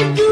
I you.